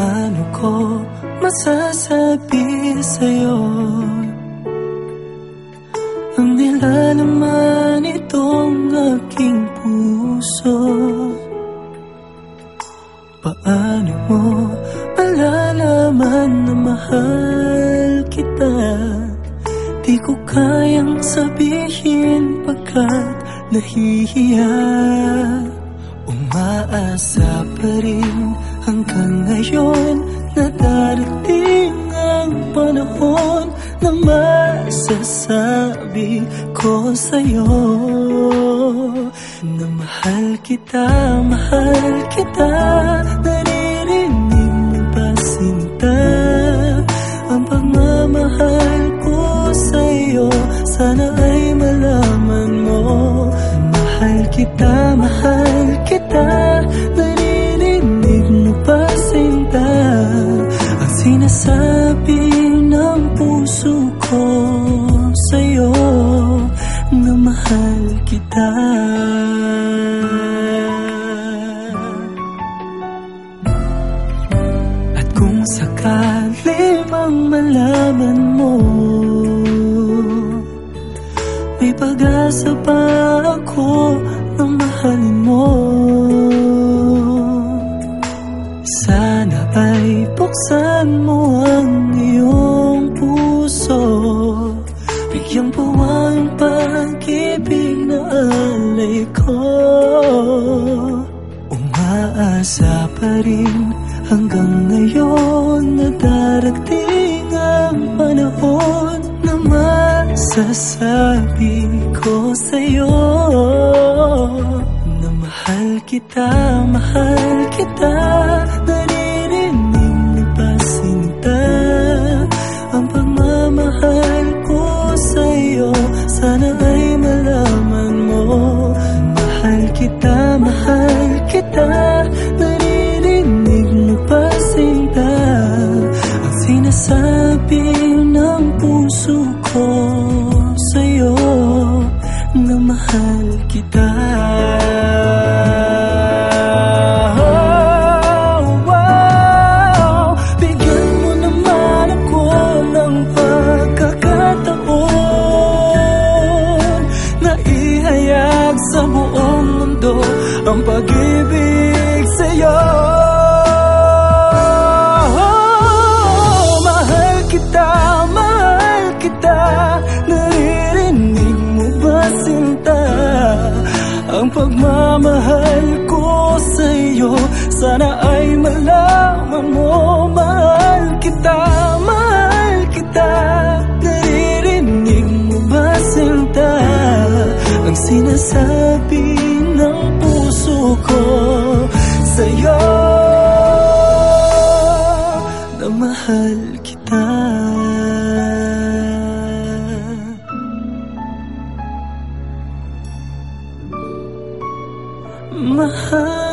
Paano ko masasabi sa'yo? Ang nilalaman itong aking puso Paano mo malalaman na mahal kita? Di ko kayang sabihin pagkat nahihiya. Umaasa pa rin hanggang ngayon Na darating ang panahon. Na masasabi ko sa'yo. Na mahal kita, mahal kita. Naririnig mo ba sinta Ang pagmamahal ko sa'yo? Sana ay malaman mo Mahal kita, kita. At kung sakali mang malaman mo May pag-asa pa ako ko. Umaasa pa rin hanggang ngayon Na darating ang panahon Na masasabi ko sa'yo Na mahal kita, mahal kita Naririnig Sinasabi ng puso ko sa'yo Na mahal kita. Oh, oh, Bigyan mo naman ako ng pagkakataon Na ihayag sa buong mundo Ang pag-ibig Pagmamahal ko sa'yo. Sana ay malaman mo Mahal kita, mahal kita. Naririnig mo ba sinta Ang sinasabi Mahal